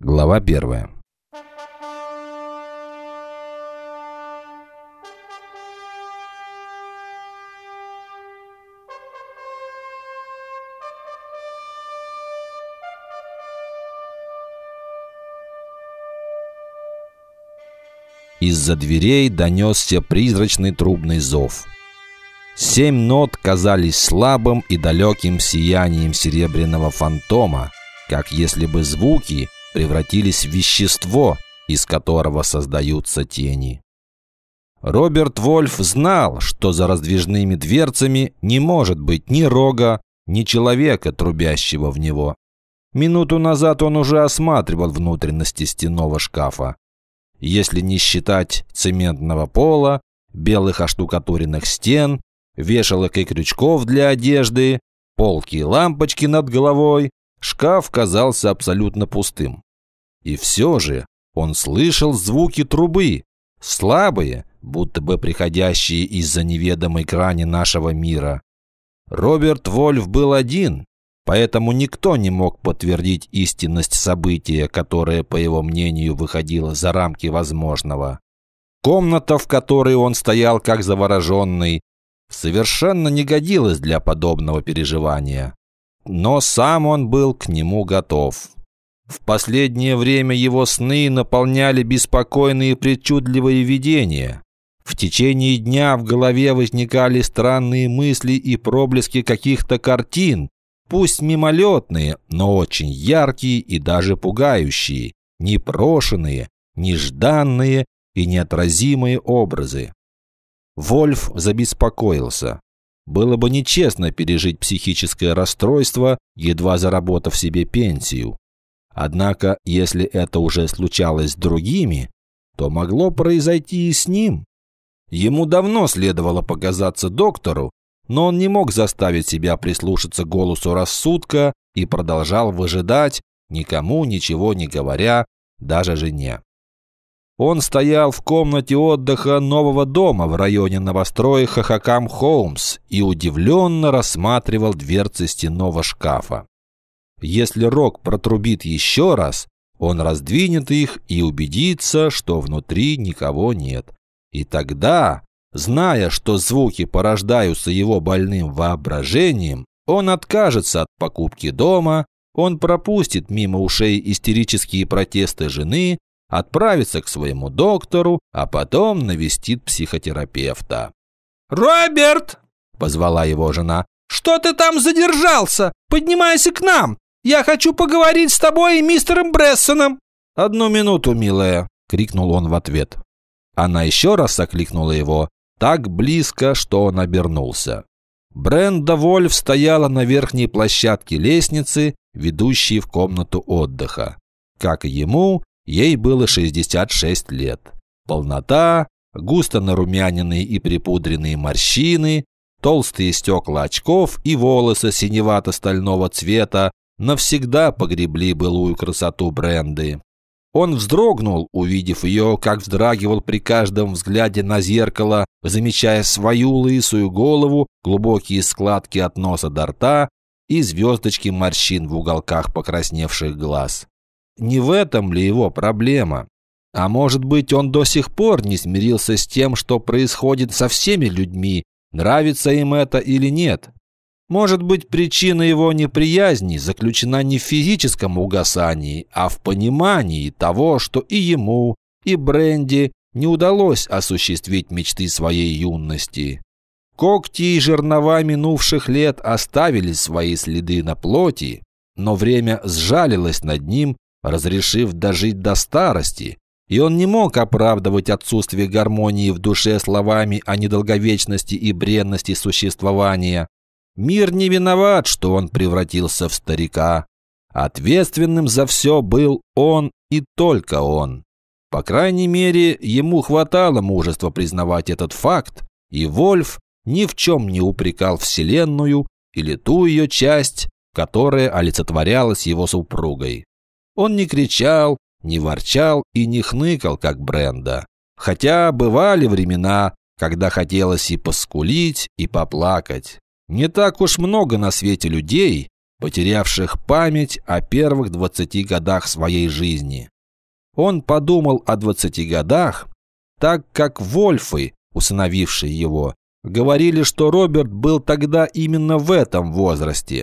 Глава первая. Из-за дверей донесся призрачный трубный зов. Семь нот казались слабым и далеким сиянием серебряного фантома, как если бы звуки превратились в вещество, из которого создаются тени. Роберт Вольф знал, что за раздвижными дверцами не может быть ни рога, ни человека, трубящего в него. Минуту назад он уже осматривал внутренности стенного шкафа. Если не считать цементного пола, белых оштукатуренных стен, вешалок и крючков для одежды, полки и лампочки над головой, шкаф казался абсолютно пустым. И все же он слышал звуки трубы, слабые, будто бы приходящие из-за неведомой грани нашего мира. Роберт Вольф был один, поэтому никто не мог подтвердить истинность события, которое, по его мнению, выходило за рамки возможного. Комната, в которой он стоял как завороженный, совершенно не годилась для подобного переживания. Но сам он был к нему готов. В последнее время его сны наполняли беспокойные причудливые видения. В течение дня в голове возникали странные мысли и проблески каких-то картин, пусть мимолетные, но очень яркие и даже пугающие, непрошенные, нежданные и неотразимые образы. Вольф забеспокоился. Было бы нечестно пережить психическое расстройство, едва заработав себе пенсию. Однако, если это уже случалось с другими, то могло произойти и с ним. Ему давно следовало показаться доктору, но он не мог заставить себя прислушаться голосу рассудка и продолжал выжидать, никому ничего не говоря, даже жене. Он стоял в комнате отдыха нового дома в районе новостроя Хахакам Холмс и удивленно рассматривал дверцы стенного шкафа. Если Рок протрубит еще раз, он раздвинет их и убедится, что внутри никого нет. И тогда, зная, что звуки порождаются его больным воображением, он откажется от покупки дома, он пропустит мимо ушей истерические протесты жены, отправится к своему доктору, а потом навестит психотерапевта. «Роберт!» – позвала его жена. «Что ты там задержался? Поднимайся к нам! Я хочу поговорить с тобой и мистером Брессоном!» «Одну минуту, милая!» — крикнул он в ответ. Она еще раз окликнула его, так близко, что он обернулся. Бренда Вольф стояла на верхней площадке лестницы, ведущей в комнату отдыха. Как и ему, ей было 66 лет. Полнота, густо нарумяненные и припудренные морщины, толстые стекла очков и волосы синевато-стального цвета навсегда погребли былую красоту Бренды. Он вздрогнул, увидев ее, как вздрагивал при каждом взгляде на зеркало, замечая свою лысую голову, глубокие складки от носа до рта и звездочки морщин в уголках покрасневших глаз. Не в этом ли его проблема? А может быть, он до сих пор не смирился с тем, что происходит со всеми людьми, нравится им это или нет? Может быть, причина его неприязни заключена не в физическом угасании, а в понимании того, что и ему, и Бренди не удалось осуществить мечты своей юности. Когти и жернова минувших лет оставили свои следы на плоти, но время сжалилось над ним, разрешив дожить до старости, и он не мог оправдывать отсутствие гармонии в душе словами о недолговечности и бренности существования. Мир не виноват, что он превратился в старика. Ответственным за все был он и только он. По крайней мере, ему хватало мужества признавать этот факт, и Вольф ни в чем не упрекал Вселенную или ту ее часть, которая олицетворялась его супругой. Он не кричал, не ворчал и не хныкал, как Бренда. Хотя бывали времена, когда хотелось и поскулить, и поплакать. Не так уж много на свете людей, потерявших память о первых 20 годах своей жизни. Он подумал о 20 годах, так как Вольфы, усыновившие его, говорили, что Роберт был тогда именно в этом возрасте.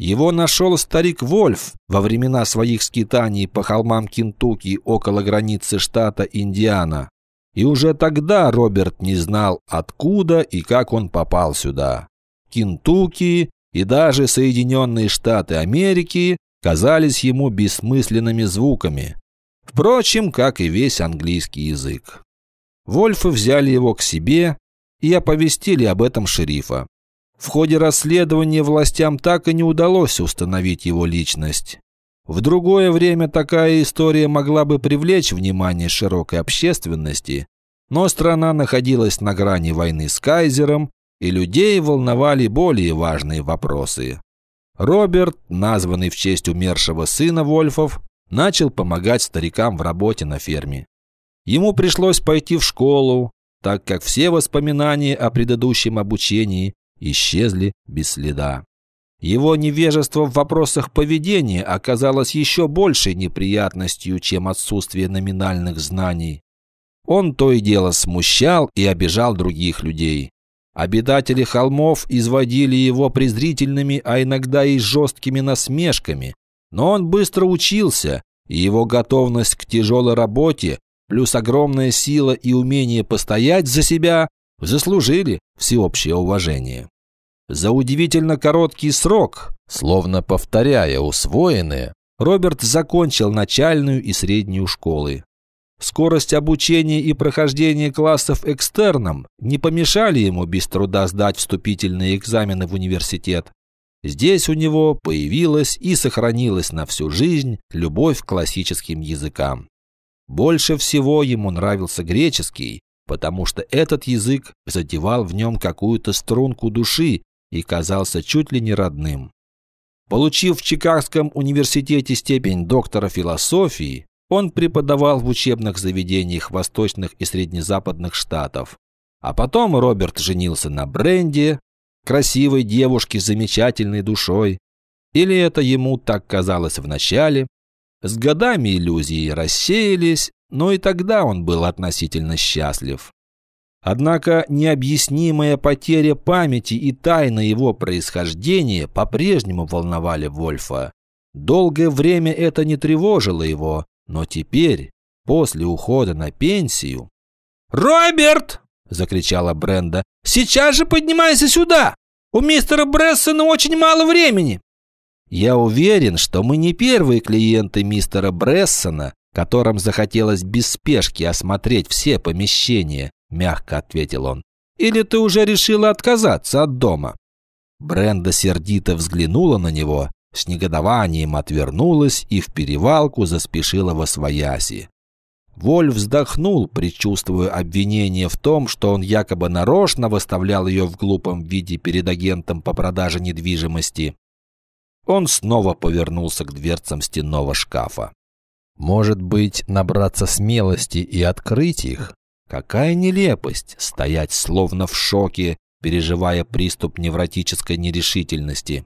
Его нашел старик Вольф во времена своих скитаний по холмам Кентукки около границы штата Индиана. И уже тогда Роберт не знал, откуда и как он попал сюда. Кентукки и даже Соединенные Штаты Америки казались ему бессмысленными звуками. Впрочем, как и весь английский язык. Вольфы взяли его к себе и оповестили об этом шерифа. В ходе расследования властям так и не удалось установить его личность. В другое время такая история могла бы привлечь внимание широкой общественности, но страна находилась на грани войны с кайзером, и людей волновали более важные вопросы. Роберт, названный в честь умершего сына Вольфов, начал помогать старикам в работе на ферме. Ему пришлось пойти в школу, так как все воспоминания о предыдущем обучении исчезли без следа. Его невежество в вопросах поведения оказалось еще большей неприятностью, чем отсутствие номинальных знаний. Он то и дело смущал и обижал других людей. Обитатели холмов изводили его презрительными, а иногда и жесткими насмешками, но он быстро учился, и его готовность к тяжелой работе, плюс огромная сила и умение постоять за себя, заслужили всеобщее уважение. За удивительно короткий срок, словно повторяя усвоенное, Роберт закончил начальную и среднюю школы. Скорость обучения и прохождения классов экстерном не помешали ему без труда сдать вступительные экзамены в университет. Здесь у него появилась и сохранилась на всю жизнь любовь к классическим языкам. Больше всего ему нравился греческий, потому что этот язык задевал в нем какую-то струнку души и казался чуть ли не родным. Получив в Чикагском университете степень доктора философии, он преподавал в учебных заведениях восточных и среднезападных штатов. А потом Роберт женился на Бренде, красивой девушке с замечательной душой. Или это ему так казалось вначале. С годами иллюзии рассеялись, но и тогда он был относительно счастлив. Однако необъяснимая потеря памяти и тайна его происхождения по-прежнему волновали Вольфа. Долгое время это не тревожило его, но теперь, после ухода на пенсию... «Роберт!» – закричала Бренда. «Сейчас же поднимайся сюда! У мистера Брессона очень мало времени!» «Я уверен, что мы не первые клиенты мистера Брессона, которым захотелось без спешки осмотреть все помещения», – мягко ответил он. «Или ты уже решила отказаться от дома?» Бренда сердито взглянула на него с негодованием отвернулась и в перевалку заспешила во свояси. Воль вздохнул, предчувствуя обвинение в том, что он якобы нарочно выставлял ее в глупом виде перед агентом по продаже недвижимости. Он снова повернулся к дверцам стенного шкафа. Может быть, набраться смелости и открыть их? Какая нелепость стоять словно в шоке, переживая приступ невротической нерешительности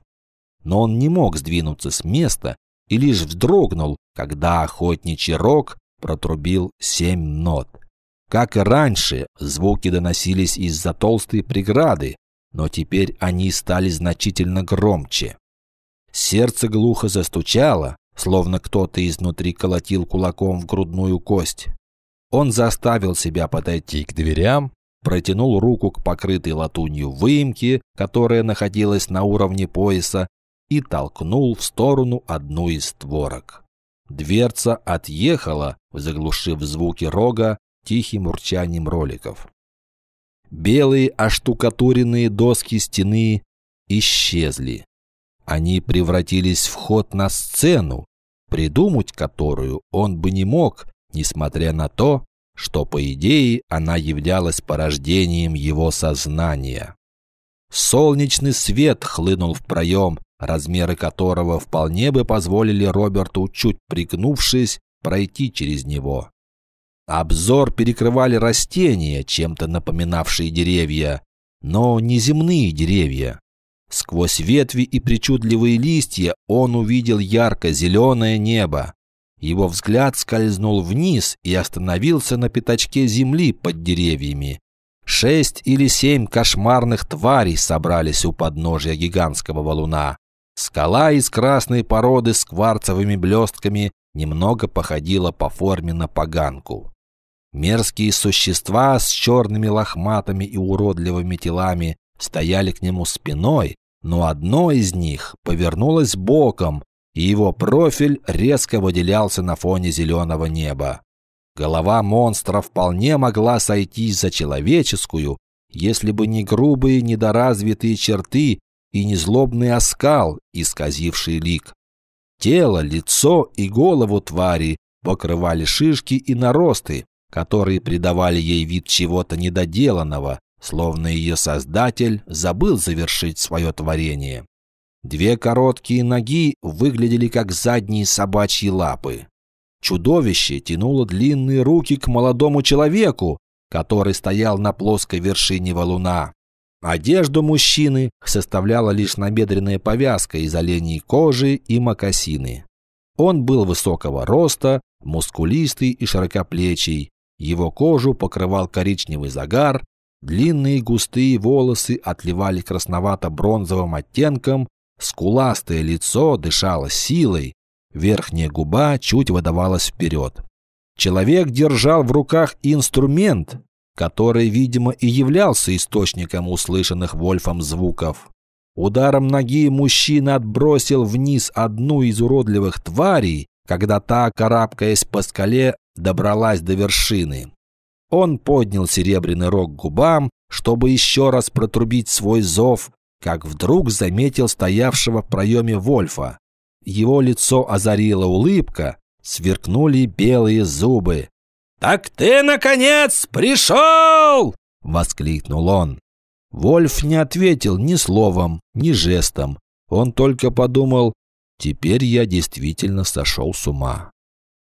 но он не мог сдвинуться с места и лишь вздрогнул, когда охотничий рог протрубил семь нот. Как и раньше, звуки доносились из-за толстой преграды, но теперь они стали значительно громче. Сердце глухо застучало, словно кто-то изнутри колотил кулаком в грудную кость. Он заставил себя подойти к дверям, протянул руку к покрытой латунью выемке, которая находилась на уровне пояса, и толкнул в сторону одну из створок. Дверца отъехала, заглушив звуки рога тихим урчанием роликов. Белые оштукатуренные доски стены исчезли. Они превратились в ход на сцену, придумать которую он бы не мог, несмотря на то, что, по идее, она являлась порождением его сознания. Солнечный свет хлынул в проем, размеры которого вполне бы позволили Роберту, чуть пригнувшись, пройти через него. Обзор перекрывали растения, чем-то напоминавшие деревья, но не земные деревья. Сквозь ветви и причудливые листья он увидел ярко-зеленое небо. Его взгляд скользнул вниз и остановился на пятачке земли под деревьями. Шесть или семь кошмарных тварей собрались у подножия гигантского валуна. Скала из красной породы с кварцевыми блестками немного походила по форме на поганку. Мерзкие существа с черными лохматами и уродливыми телами стояли к нему спиной, но одно из них повернулось боком, и его профиль резко выделялся на фоне зеленого неба. Голова монстра вполне могла сойтись за человеческую, если бы не грубые недоразвитые черты и не злобный оскал, исказивший лик. Тело, лицо и голову твари покрывали шишки и наросты, которые придавали ей вид чего-то недоделанного, словно ее создатель забыл завершить свое творение. Две короткие ноги выглядели как задние собачьи лапы. Чудовище тянуло длинные руки к молодому человеку, который стоял на плоской вершине валуна. Одежду мужчины составляла лишь набедренная повязка из оленей кожи и мокасины. Он был высокого роста, мускулистый и широкоплечий. Его кожу покрывал коричневый загар, длинные густые волосы отливали красновато-бронзовым оттенком, скуластое лицо дышало силой, Верхняя губа чуть выдавалась вперед. Человек держал в руках инструмент, который, видимо, и являлся источником услышанных Вольфом звуков. Ударом ноги мужчина отбросил вниз одну из уродливых тварей, когда та, карабкаясь по скале, добралась до вершины. Он поднял серебряный рог к губам, чтобы еще раз протрубить свой зов, как вдруг заметил стоявшего в проеме Вольфа. Его лицо озарила улыбка, сверкнули белые зубы. «Так ты, наконец, пришел!» — воскликнул он. Вольф не ответил ни словом, ни жестом. Он только подумал, теперь я действительно сошел с ума.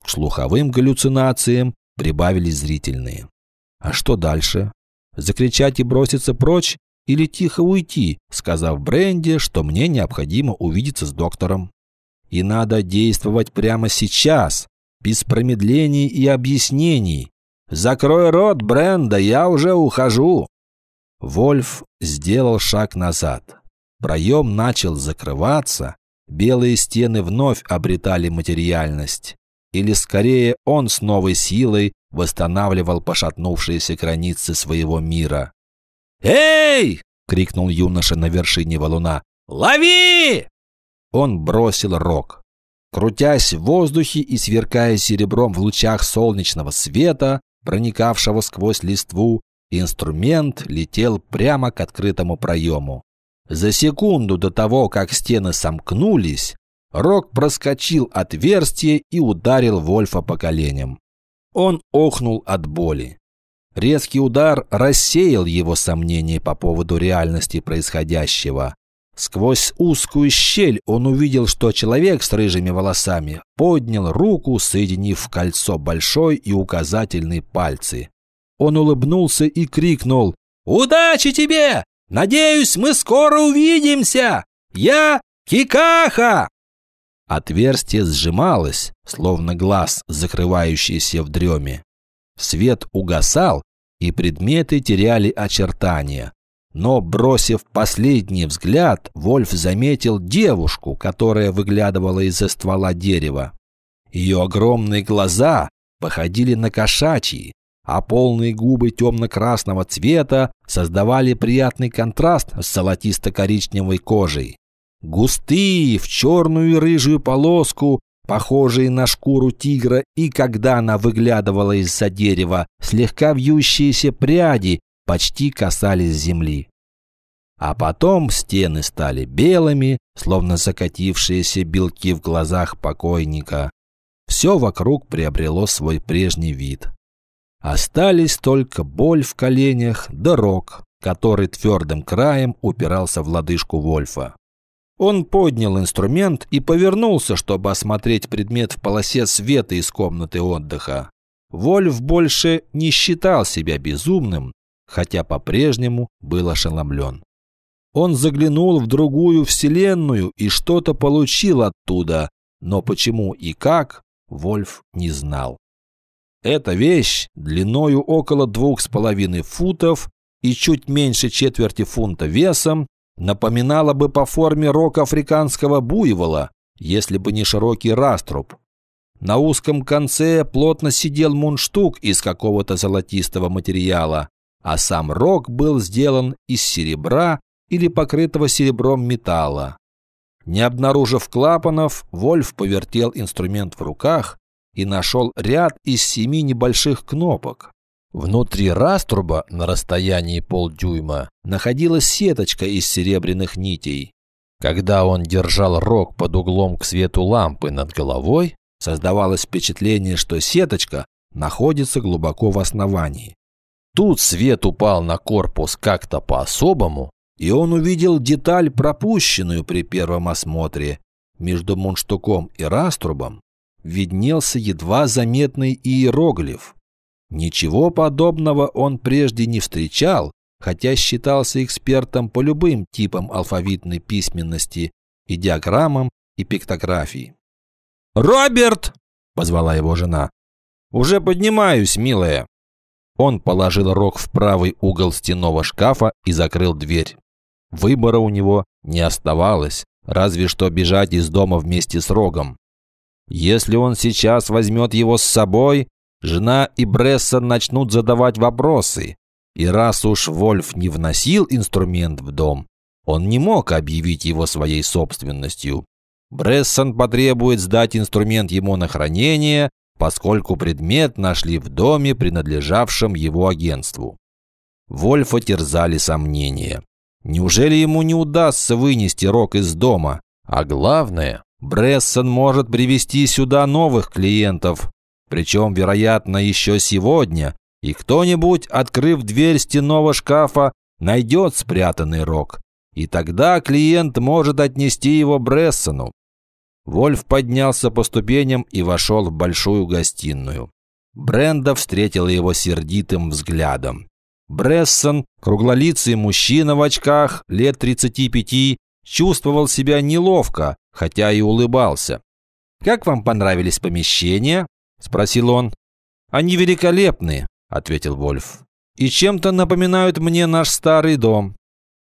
К слуховым галлюцинациям прибавились зрительные. А что дальше? Закричать и броситься прочь или тихо уйти, сказав Бренди, что мне необходимо увидеться с доктором? И надо действовать прямо сейчас, без промедлений и объяснений. Закрой рот, Бренда, я уже ухожу. Вольф сделал шаг назад. Проем начал закрываться, белые стены вновь обретали материальность. Или скорее он с новой силой восстанавливал пошатнувшиеся границы своего мира. «Эй!» — крикнул юноша на вершине валуна. «Лови!» Он бросил рог. Крутясь в воздухе и сверкая серебром в лучах солнечного света, проникавшего сквозь листву, инструмент летел прямо к открытому проему. За секунду до того, как стены сомкнулись, рог проскочил отверстие и ударил Вольфа по коленям. Он охнул от боли. Резкий удар рассеял его сомнения по поводу реальности происходящего. Сквозь узкую щель он увидел, что человек с рыжими волосами поднял руку, соединив в кольцо большой и указательный пальцы. Он улыбнулся и крикнул «Удачи тебе! Надеюсь, мы скоро увидимся! Я Кикаха!» Отверстие сжималось, словно глаз, закрывающийся в дреме. Свет угасал, и предметы теряли очертания. Но, бросив последний взгляд, Вольф заметил девушку, которая выглядывала из-за ствола дерева. Ее огромные глаза походили на кошачьи, а полные губы темно-красного цвета создавали приятный контраст с золотисто-коричневой кожей. Густые, в черную и рыжую полоску, похожие на шкуру тигра, и когда она выглядывала из-за дерева, слегка вьющиеся пряди почти касались земли. А потом стены стали белыми, словно закатившиеся белки в глазах покойника. Все вокруг приобрело свой прежний вид. Остались только боль в коленях да рог, который твердым краем упирался в лодыжку Вольфа. Он поднял инструмент и повернулся, чтобы осмотреть предмет в полосе света из комнаты отдыха. Вольф больше не считал себя безумным, хотя по-прежнему был ошеломлен. Он заглянул в другую вселенную и что-то получил оттуда, но почему и как, Вольф не знал. Эта вещь длиною около двух с половиной футов и чуть меньше четверти фунта весом напоминала бы по форме рог африканского буйвола, если бы не широкий раструб. На узком конце плотно сидел мундштук из какого-то золотистого материала, а сам рог был сделан из серебра или покрытого серебром металла. Не обнаружив клапанов, Вольф повертел инструмент в руках и нашел ряд из семи небольших кнопок. Внутри раструба на расстоянии полдюйма находилась сеточка из серебряных нитей. Когда он держал рог под углом к свету лампы над головой, создавалось впечатление, что сеточка находится глубоко в основании. Тут свет упал на корпус как-то по-особому, и он увидел деталь, пропущенную при первом осмотре. Между мундштуком и раструбом виднелся едва заметный иероглиф. Ничего подобного он прежде не встречал, хотя считался экспертом по любым типам алфавитной письменности и диаграммам, и пиктографии. «Роберт!» – позвала его жена. «Уже поднимаюсь, милая». Он положил рог в правый угол стенного шкафа и закрыл дверь. Выбора у него не оставалось, разве что бежать из дома вместе с рогом. Если он сейчас возьмет его с собой, жена и Брессон начнут задавать вопросы. И раз уж Вольф не вносил инструмент в дом, он не мог объявить его своей собственностью. Брессон потребует сдать инструмент ему на хранение, поскольку предмет нашли в доме, принадлежавшем его агентству. Вольфа терзали сомнения. Неужели ему не удастся вынести Рок из дома? А главное, Брессон может привести сюда новых клиентов, причем, вероятно, еще сегодня, и кто-нибудь, открыв дверь стенного шкафа, найдет спрятанный рог. И тогда клиент может отнести его Брессону. Вольф поднялся по ступеням и вошел в большую гостиную. Бренда встретила его сердитым взглядом. Брессон, круглолицый мужчина в очках, лет 35, чувствовал себя неловко, хотя и улыбался. «Как вам понравились помещения?» – спросил он. «Они великолепны», – ответил Вольф. «И чем-то напоминают мне наш старый дом».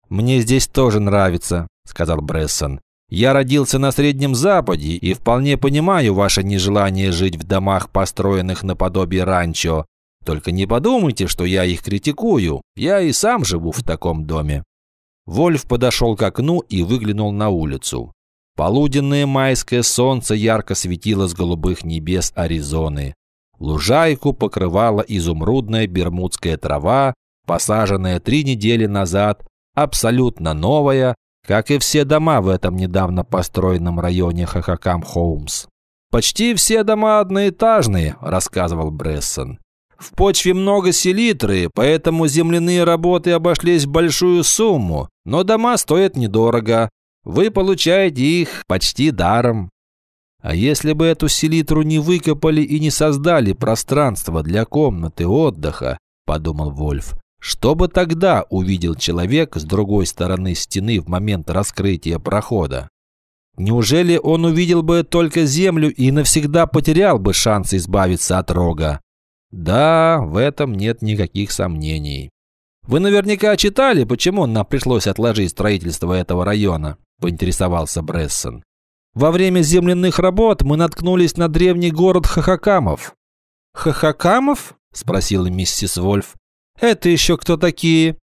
«Мне здесь тоже нравится», – сказал Брессон. «Я родился на Среднем Западе и вполне понимаю ваше нежелание жить в домах, построенных наподобие ранчо. Только не подумайте, что я их критикую. Я и сам живу в таком доме». Вольф подошел к окну и выглянул на улицу. Полуденное майское солнце ярко светило с голубых небес Аризоны. Лужайку покрывала изумрудная бермудская трава, посаженная три недели назад, абсолютно новая, как и все дома в этом недавно построенном районе Хахакам-Хоумс. «Почти все дома одноэтажные», – рассказывал Брессон. «В почве много селитры, поэтому земляные работы обошлись в большую сумму, но дома стоят недорого. Вы получаете их почти даром. А если бы эту селитру не выкопали и не создали пространство для комнаты отдыха, подумал Вольф, что бы тогда увидел человек с другой стороны стены в момент раскрытия прохода? Неужели он увидел бы только землю и навсегда потерял бы шанс избавиться от рога? Да, в этом нет никаких сомнений. Вы наверняка читали, почему нам пришлось отложить строительство этого района, поинтересовался Брессон. Во время земляных работ мы наткнулись на древний город Хахакамов. Хахакамов? спросила миссис Вольф. Это еще кто такие?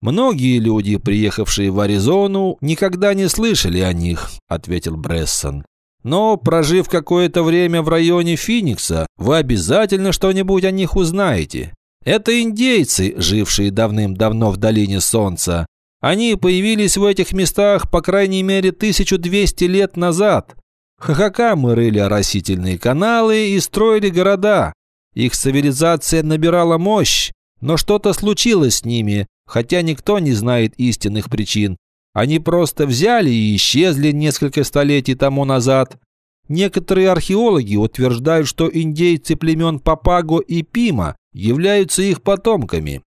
Многие люди, приехавшие в Аризону, никогда не слышали о них, ответил Брессон. Но, прожив какое-то время в районе Финикса, вы обязательно что-нибудь о них узнаете. Это индейцы, жившие давным-давно в долине Солнца. Они появились в этих местах по крайней мере 1200 лет назад. Хахакамы рыли оросительные каналы и строили города. Их цивилизация набирала мощь, но что-то случилось с ними, хотя никто не знает истинных причин. Они просто взяли и исчезли несколько столетий тому назад. Некоторые археологи утверждают, что индейцы племен Папаго и Пима являются их потомками.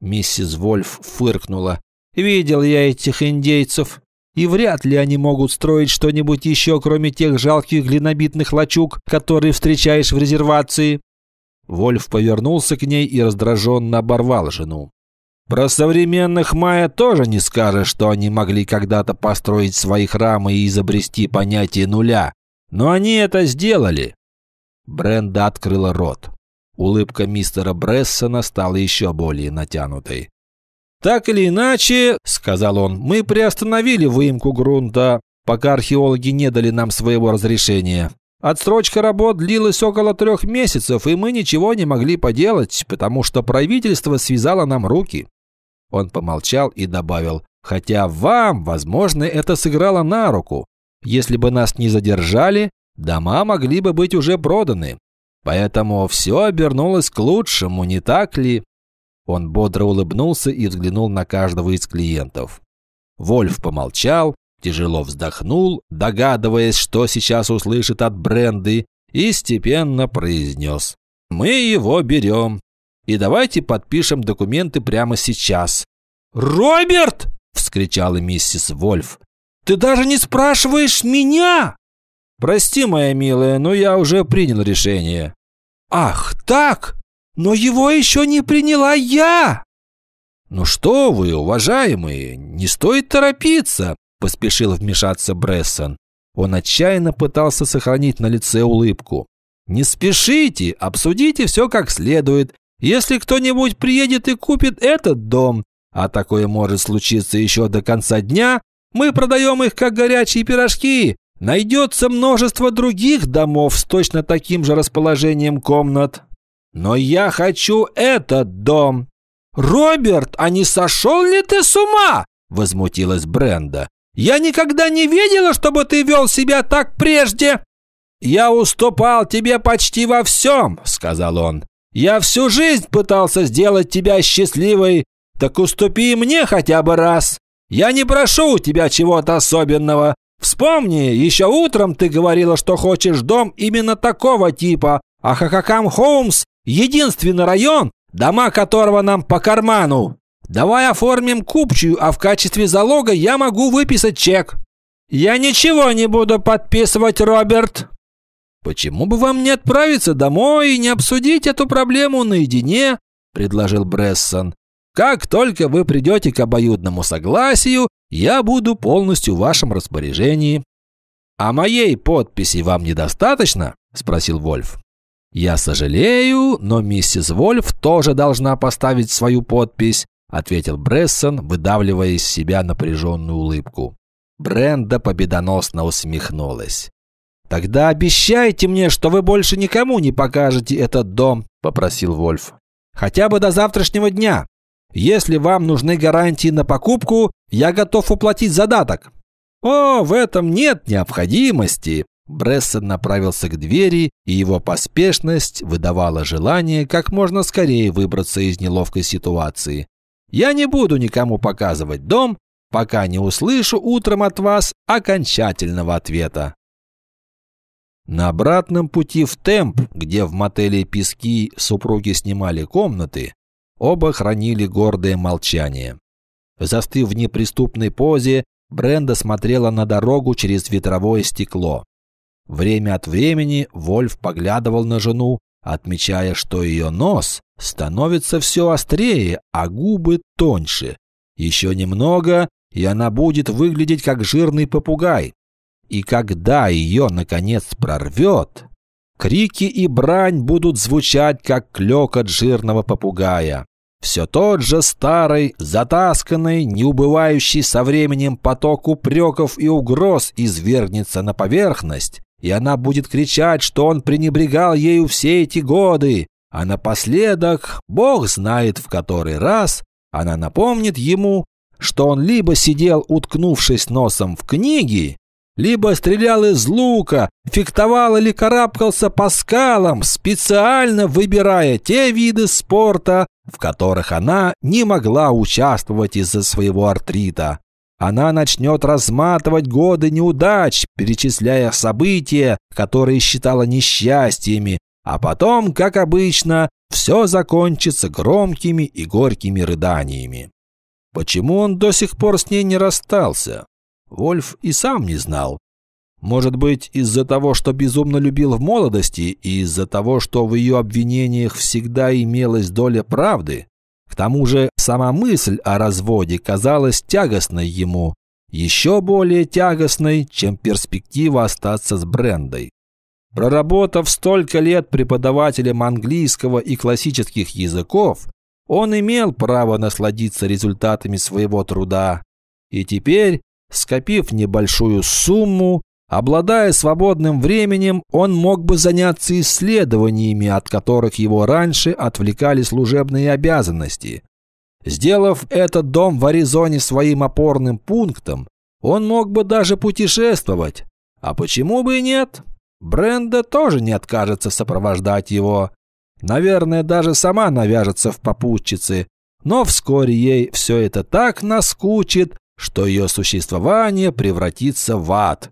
Миссис Вольф фыркнула. Видел я этих индейцев. И вряд ли они могут строить что-нибудь еще, кроме тех жалких глинобитных лачуг, которые встречаешь в резервации». Вольф повернулся к ней и раздраженно оборвал жену. Про современных майя тоже не скажешь, что они могли когда-то построить свои храмы и изобрести понятие нуля. Но они это сделали. Бренда открыла рот. Улыбка мистера Брессона стала еще более натянутой. «Так или иначе, — сказал он, — мы приостановили выемку грунта, пока археологи не дали нам своего разрешения. Отсрочка работ длилась около трех месяцев, и мы ничего не могли поделать, потому что правительство связало нам руки». Он помолчал и добавил, «Хотя вам, возможно, это сыграло на руку. Если бы нас не задержали, дома могли бы быть уже проданы. Поэтому все обернулось к лучшему, не так ли?» Он бодро улыбнулся и взглянул на каждого из клиентов. Вольф помолчал, тяжело вздохнул, догадываясь, что сейчас услышит от Бренды, и степенно произнес. «Мы его берем. И давайте подпишем документы прямо сейчас». «Роберт!» – вскричала миссис Вольф. «Ты даже не спрашиваешь меня!» «Прости, моя милая, но я уже принял решение». «Ах, так!» Но его еще не приняла я!» «Ну что вы, уважаемые, не стоит торопиться!» – поспешил вмешаться Брессон. Он отчаянно пытался сохранить на лице улыбку. «Не спешите, обсудите все как следует. Если кто-нибудь приедет и купит этот дом, а такое может случиться еще до конца дня, мы продаем их как горячие пирожки. Найдется множество других домов с точно таким же расположением комнат». Но я хочу этот дом. Роберт, а не сошел ли ты с ума? Возмутилась Бренда. Я никогда не видела, чтобы ты вел себя так прежде. Я уступал тебе почти во всем, сказал он. Я всю жизнь пытался сделать тебя счастливой. Так уступи мне хотя бы раз. Я не прошу у тебя чего-то особенного. Вспомни, еще утром ты говорила, что хочешь дом именно такого типа, а Хакакам Холмс Единственный район, дома которого нам по карману. Давай оформим купчую, а в качестве залога я могу выписать чек. Я ничего не буду подписывать, Роберт. Почему бы вам не отправиться домой и не обсудить эту проблему наедине, предложил Брессон. Как только вы придете к обоюдному согласию, я буду полностью в вашем распоряжении. А моей подписи вам недостаточно? спросил Вольф. «Я сожалею, но миссис Вольф тоже должна поставить свою подпись», ответил Брессон, выдавливая из себя напряженную улыбку. Бренда победоносно усмехнулась. «Тогда обещайте мне, что вы больше никому не покажете этот дом», попросил Вольф. «Хотя бы до завтрашнего дня. Если вам нужны гарантии на покупку, я готов уплатить задаток». «О, в этом нет необходимости», Брессон направился к двери, и его поспешность выдавала желание как можно скорее выбраться из неловкой ситуации. «Я не буду никому показывать дом, пока не услышу утром от вас окончательного ответа». На обратном пути в Темп, где в мотеле «Пески» супруги снимали комнаты, оба хранили гордое молчание. Застыв в неприступной позе, Бренда смотрела на дорогу через ветровое стекло. Время от времени Вольф поглядывал на жену, отмечая, что ее нос становится все острее, а губы тоньше. Еще немного, и она будет выглядеть как жирный попугай. И когда ее, наконец, прорвет, крики и брань будут звучать, как клёкот жирного попугая. Все тот же старый, затасканный, неубывающий со временем поток упреков и угроз извергнется на поверхность, и она будет кричать, что он пренебрегал ею все эти годы, а напоследок, бог знает в который раз, она напомнит ему, что он либо сидел, уткнувшись носом в книги, либо стрелял из лука, фехтовал или карабкался по скалам, специально выбирая те виды спорта, в которых она не могла участвовать из-за своего артрита. Она начнет разматывать годы неудач, перечисляя события, которые считала несчастьями, а потом, как обычно, все закончится громкими и горькими рыданиями. Почему он до сих пор с ней не расстался? Вольф и сам не знал. Может быть, из-за того, что безумно любил в молодости, и из-за того, что в ее обвинениях всегда имелась доля правды? К тому же сама мысль о разводе казалась тягостной ему, еще более тягостной, чем перспектива остаться с Брендой. Проработав столько лет преподавателем английского и классических языков, он имел право насладиться результатами своего труда. И теперь, скопив небольшую сумму, обладая свободным временем, он мог бы заняться исследованиями, от которых его раньше отвлекали служебные обязанности. Сделав этот дом в Аризоне своим опорным пунктом, он мог бы даже путешествовать. А почему бы и нет? Бренда тоже не откажется сопровождать его. Наверное, даже сама навяжется в попутчицы. Но вскоре ей все это так наскучит, что ее существование превратится в ад.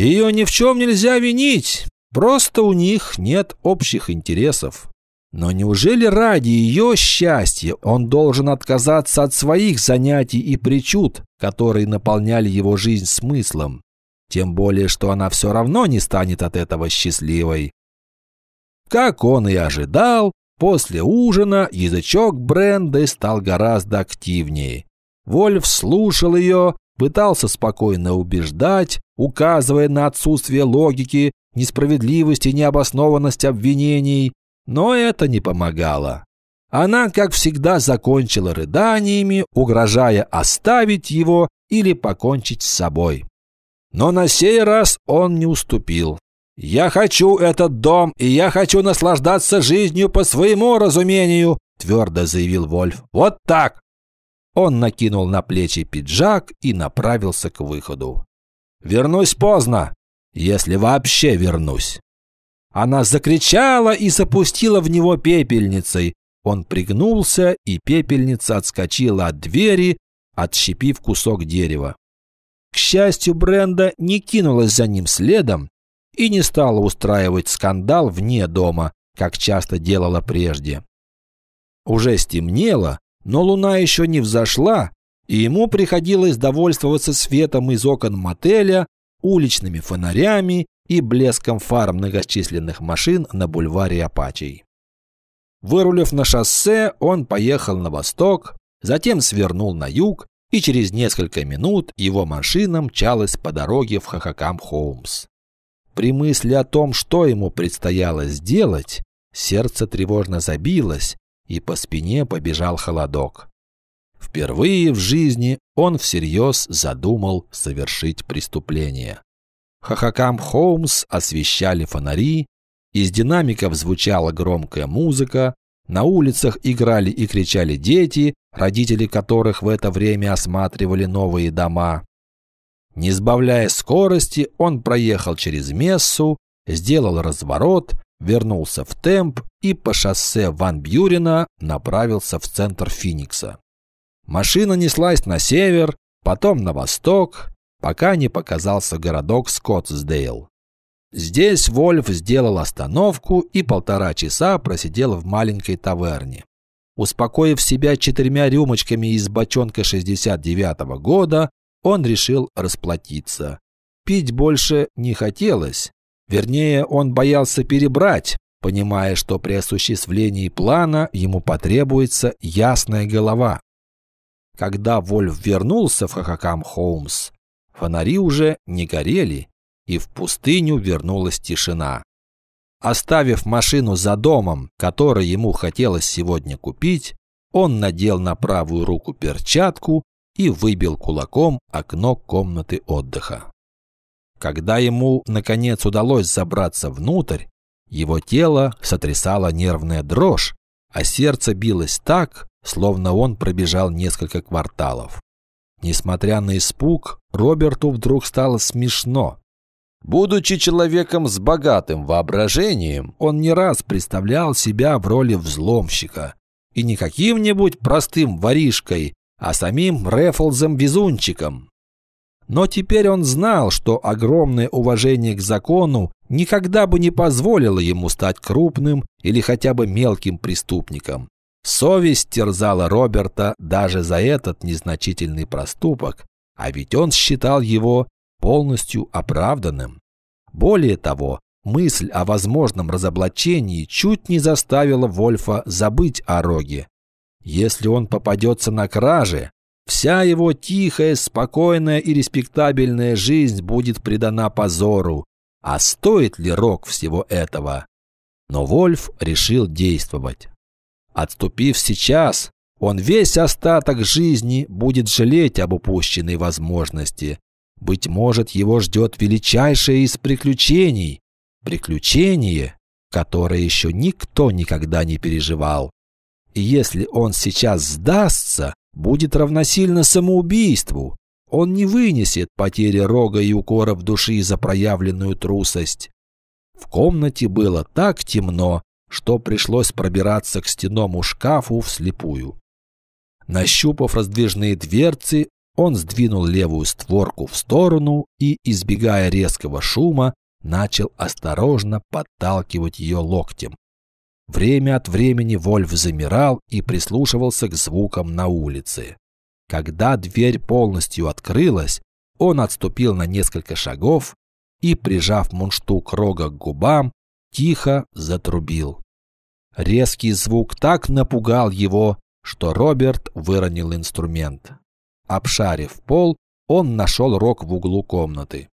Ее ни в чем нельзя винить, просто у них нет общих интересов. Но неужели ради ее счастья он должен отказаться от своих занятий и причуд, которые наполняли его жизнь смыслом? Тем более, что она все равно не станет от этого счастливой. Как он и ожидал, после ужина язычок Бренды стал гораздо активнее. Вольф слушал ее, пытался спокойно убеждать, указывая на отсутствие логики, несправедливость и необоснованность обвинений, но это не помогало. Она, как всегда, закончила рыданиями, угрожая оставить его или покончить с собой. Но на сей раз он не уступил. «Я хочу этот дом, и я хочу наслаждаться жизнью по своему разумению», твердо заявил Вольф. «Вот так!» Он накинул на плечи пиджак и направился к выходу. «Вернусь поздно, если вообще вернусь». Она закричала и запустила в него пепельницей. Он пригнулся, и пепельница отскочила от двери, отщепив кусок дерева. К счастью, Бренда не кинулась за ним следом и не стала устраивать скандал вне дома, как часто делала прежде. Уже стемнело, но луна еще не взошла, и ему приходилось довольствоваться светом из окон мотеля, уличными фонарями и блеском фар многочисленных машин на бульваре Апачей. Вырулив на шоссе, он поехал на восток, затем свернул на юг и через несколько минут его машина мчалась по дороге в Хахакам-Хоумс. При мысли о том, что ему предстояло сделать, сердце тревожно забилось, и по спине побежал холодок. Впервые в жизни он всерьез задумал совершить преступление. Хахакам-Хоумс освещали фонари, из динамиков звучала громкая музыка, на улицах играли и кричали дети, родители которых в это время осматривали новые дома. Не сбавляя скорости, он проехал через Мессу, сделал разворот, вернулся в темп и по шоссе Ван Бьюрина направился в центр Финикса. Машина неслась на север, потом на восток, пока не показался городок Скоттсдейл. Здесь Вольф сделал остановку и полтора часа просидел в маленькой таверне. Успокоив себя четырьмя рюмочками из бочонка 69 -го года, он решил расплатиться. Пить больше не хотелось. Вернее, он боялся перебрать, понимая, что при осуществлении плана ему потребуется ясная голова. Когда Вольф вернулся в Хахакам Хоумс, фонари уже не горели, и в пустыню вернулась тишина. Оставив машину за домом, который ему хотелось сегодня купить, он надел на правую руку перчатку и выбил кулаком окно комнаты отдыха. Когда ему, наконец, удалось забраться внутрь, его тело сотрясала нервная дрожь, а сердце билось так, словно он пробежал несколько кварталов. Несмотря на испуг, Роберту вдруг стало смешно. Будучи человеком с богатым воображением, он не раз представлял себя в роли взломщика. И не каким-нибудь простым воришкой, а самим Рефлзом-везунчиком. Но теперь он знал, что огромное уважение к закону никогда бы не позволило ему стать крупным или хотя бы мелким преступником. Совесть терзала Роберта даже за этот незначительный проступок, а ведь он считал его полностью оправданным. Более того, мысль о возможном разоблачении чуть не заставила Вольфа забыть о Роге. Если он попадется на краже, вся его тихая, спокойная и респектабельная жизнь будет предана позору. А стоит ли Рог всего этого? Но Вольф решил действовать. Отступив сейчас, он весь остаток жизни будет жалеть об упущенной возможности. Быть может, его ждет величайшее из приключений. Приключение, которое еще никто никогда не переживал. И если он сейчас сдастся, будет равносильно самоубийству. Он не вынесет потери рога и укоров души за проявленную трусость. В комнате было так темно, что пришлось пробираться к стенному шкафу вслепую. Нащупав раздвижные дверцы, он сдвинул левую створку в сторону и, избегая резкого шума, начал осторожно подталкивать ее локтем. Время от времени Вольф замирал и прислушивался к звукам на улице. Когда дверь полностью открылась, он отступил на несколько шагов и, прижав мундштук рога к губам, тихо затрубил. Резкий звук так напугал его, что Роберт выронил инструмент. Обшарив пол, он нашел рог в углу комнаты.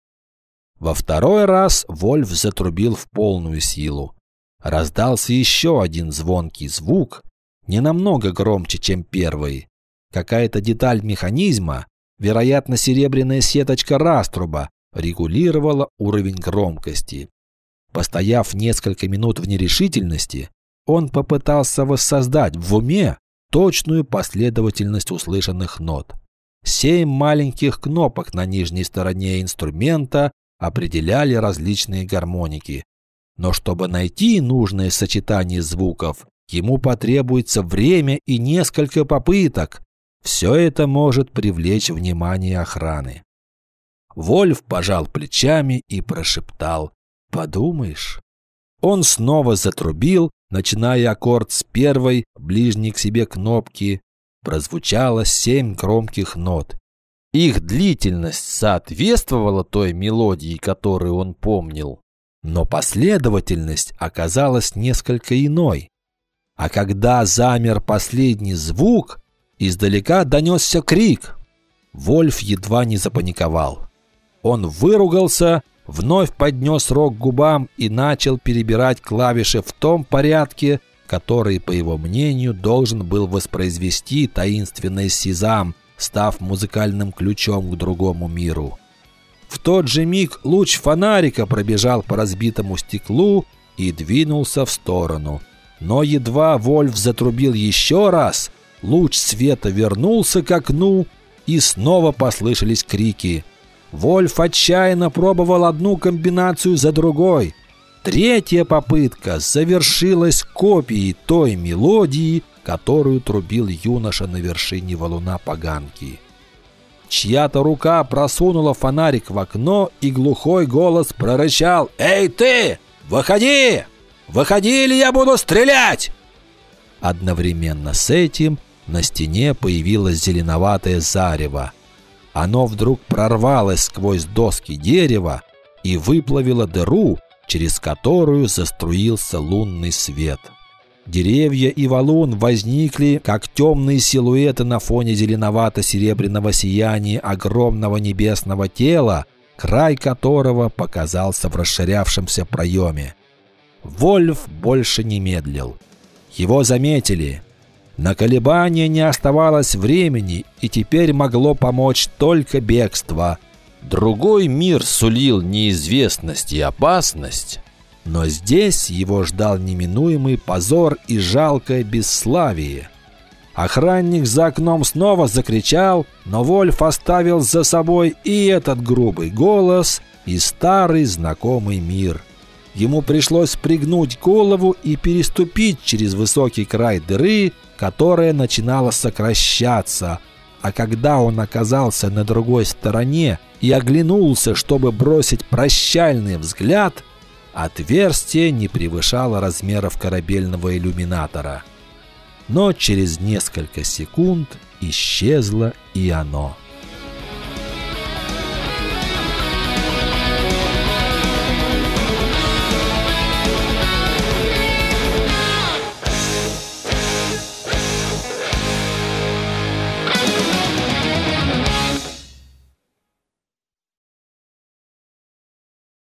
Во второй раз Вольф затрубил в полную силу. Раздался еще один звонкий звук, не намного громче, чем первый. Какая-то деталь механизма, вероятно, серебряная сеточка раструба, регулировала уровень громкости. Постояв несколько минут в нерешительности, он попытался воссоздать в уме точную последовательность услышанных нот. Семь маленьких кнопок на нижней стороне инструмента определяли различные гармоники. Но чтобы найти нужное сочетание звуков, ему потребуется время и несколько попыток. Все это может привлечь внимание охраны. Вольф пожал плечами и прошептал «Подумаешь». Он снова затрубил, начиная аккорд с первой, ближней к себе кнопки. Прозвучало семь громких нот. Их длительность соответствовала той мелодии, которую он помнил. Но последовательность оказалась несколько иной. А когда замер последний звук, издалека донесся крик. Вольф едва не запаниковал. Он выругался, вновь поднес рог к губам и начал перебирать клавиши в том порядке, который, по его мнению, должен был воспроизвести таинственный Сезам, став музыкальным ключом к другому миру. В тот же миг луч фонарика пробежал по разбитому стеклу и двинулся в сторону. Но едва Вольф затрубил еще раз, луч света вернулся к окну, и снова послышались крики – Вольф отчаянно пробовал одну комбинацию за другой. Третья попытка завершилась копией той мелодии, которую трубил юноша на вершине валуна поганки. Чья-то рука просунула фонарик в окно, и глухой голос прорычал «Эй ты! Выходи! Выходи, или я буду стрелять!» Одновременно с этим на стене появилось зеленоватое зарево – оно вдруг прорвалось сквозь доски дерева и выплавило дыру, через которую заструился лунный свет. Деревья и валун возникли, как темные силуэты на фоне зеленовато-серебряного сияния огромного небесного тела, край которого показался в расширявшемся проеме. Вольф больше не медлил. Его заметили – на колебания не оставалось времени, и теперь могло помочь только бегство. Другой мир сулил неизвестность и опасность, но здесь его ждал неминуемый позор и жалкое бесславие. Охранник за окном снова закричал, но Вольф оставил за собой и этот грубый голос, и старый знакомый мир. Ему пришлось пригнуть голову и переступить через высокий край дыры, которая начинала сокращаться, а когда он оказался на другой стороне и оглянулся, чтобы бросить прощальный взгляд, отверстие не превышало размеров корабельного иллюминатора. но через несколько секунд исчезло и оно.